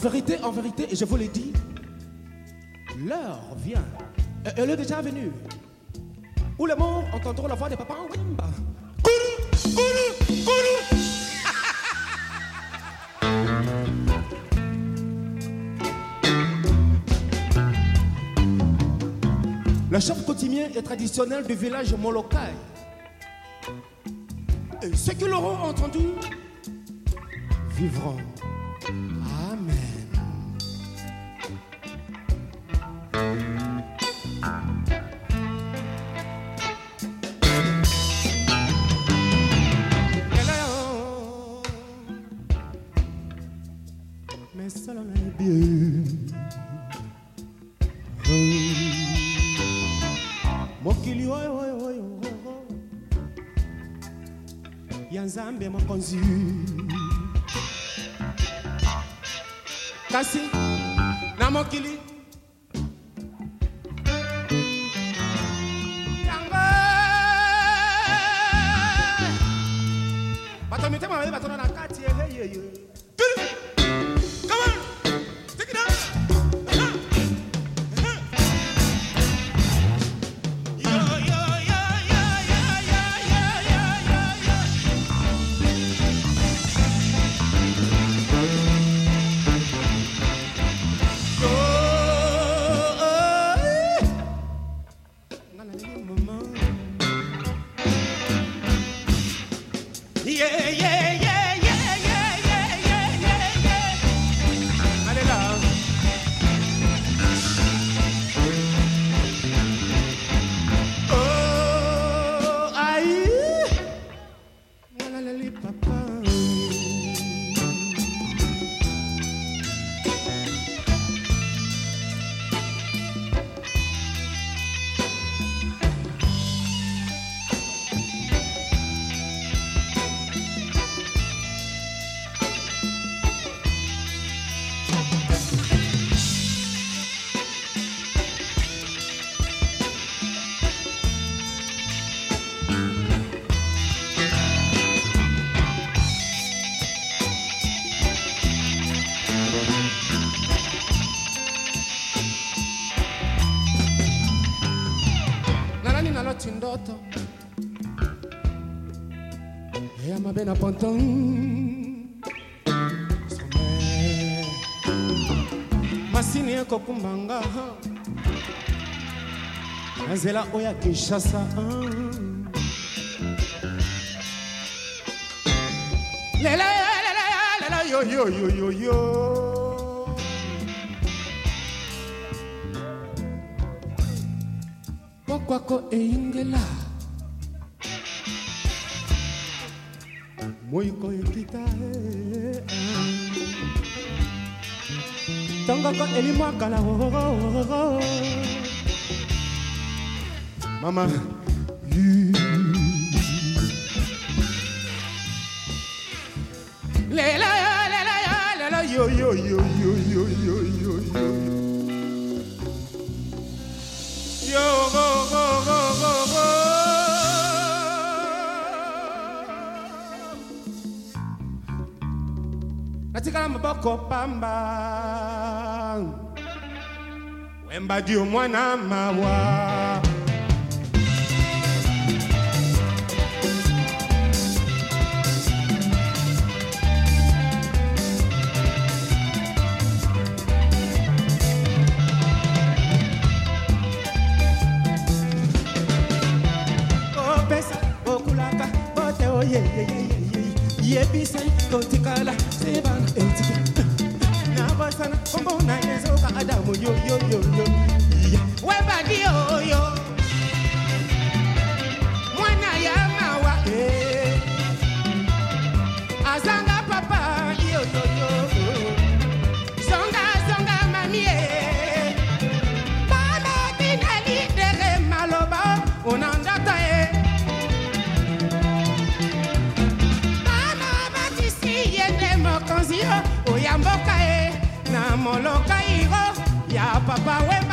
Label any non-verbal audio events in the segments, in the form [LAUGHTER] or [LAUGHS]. vérité, en vérité, je vous le dis, l'heure vient, euh, elle est déjà venue, où les morts entendront la voix de en Wimba. Kourou, kourou, kourou. [LAUGHS] Le chef coutumier est traditionnel du village Molokai. Et ceux qui l'auront entendu vivront. nzambe mokonzi kasi na mokili yango bato mitema babe batona na kati eheyeye eh, eh, eh. yeah, yeah. na pantão masini ya kokumbanga na nzela oyo ya kinshasa lela lela yoyoyoyoyo pokwako eyingela moyikoyekita ntongo ko elimwakala ooo mama lelo lelo lelo yo yo yo yo yo yo samba boko pamba wemba dio mwana mawa oh, bote oh, yebisen kotikala seban etike nabasana kombona yezoka adamu yo yo yo yo yeah. webagi yo yo como lo caigo ya papá huevo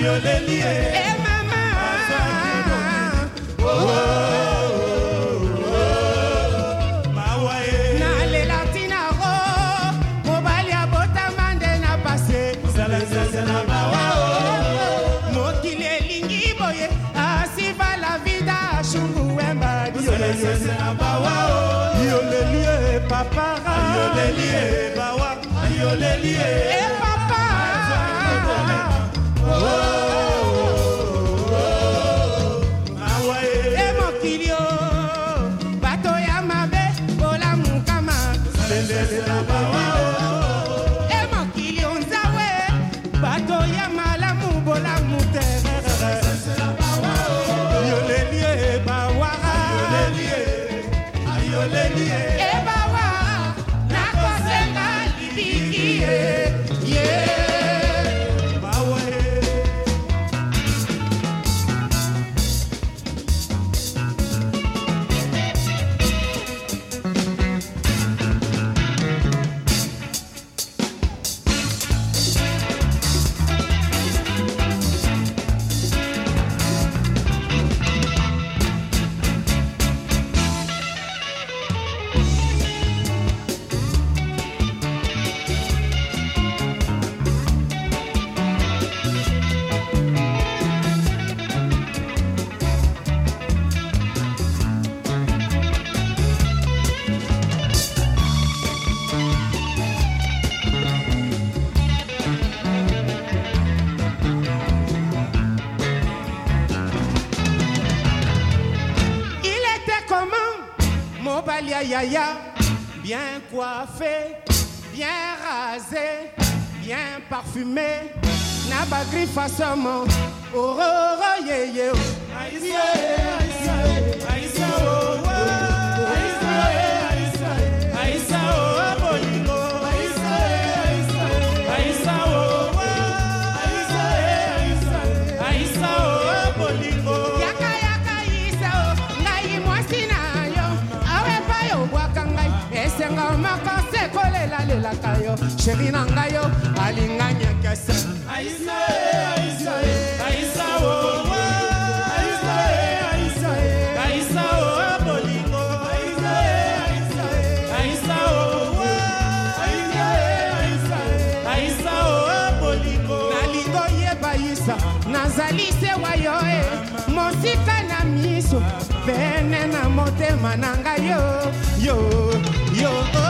soki oleli ye nalela ntina ko mobali abotama nde na pase mokili elingi boye asiva la vida ashungu wemba yoleli ye papara yoleli ye bawa yoleli ye bien coiffé, bien rasé, bien parfumé, n'a pas oh, oh, oh yeah, yo sheri na ngai yo alinga nyekese nazali sewa yo e eh. mosika na miso pene na motema na ngai yo yo yo oh.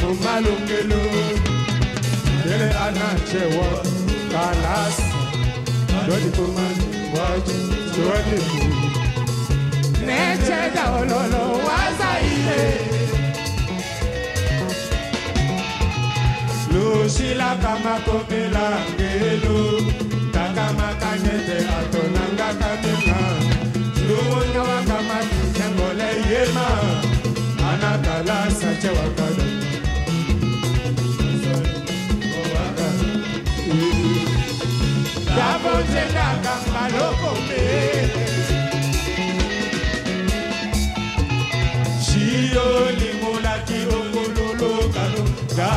kumalungelo Dele ananche wa kalas Dodi kumani waju Dodi kumani Neche da ololo wazaile Lushila kama komela ngelu Takama kanyete atonanga kamina Luwonga wakama kutengole yema Anakala sache wakadanga yabozelaka maloko me sio lingolaki okololokano nga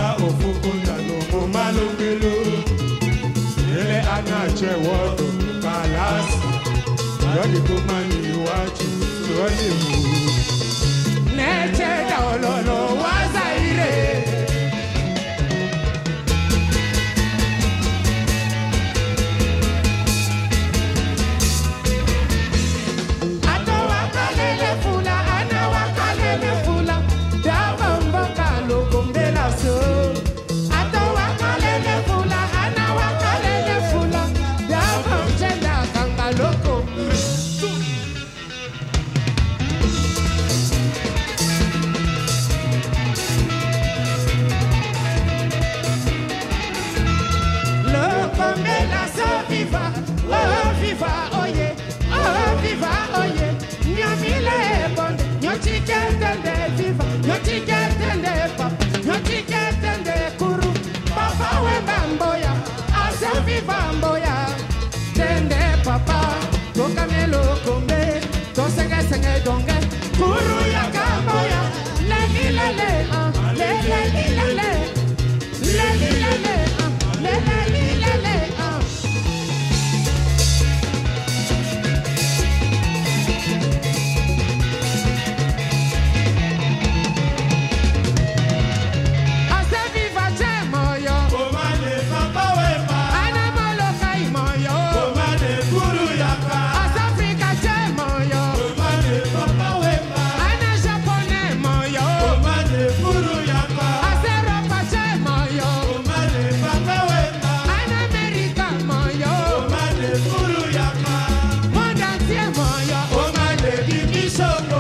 so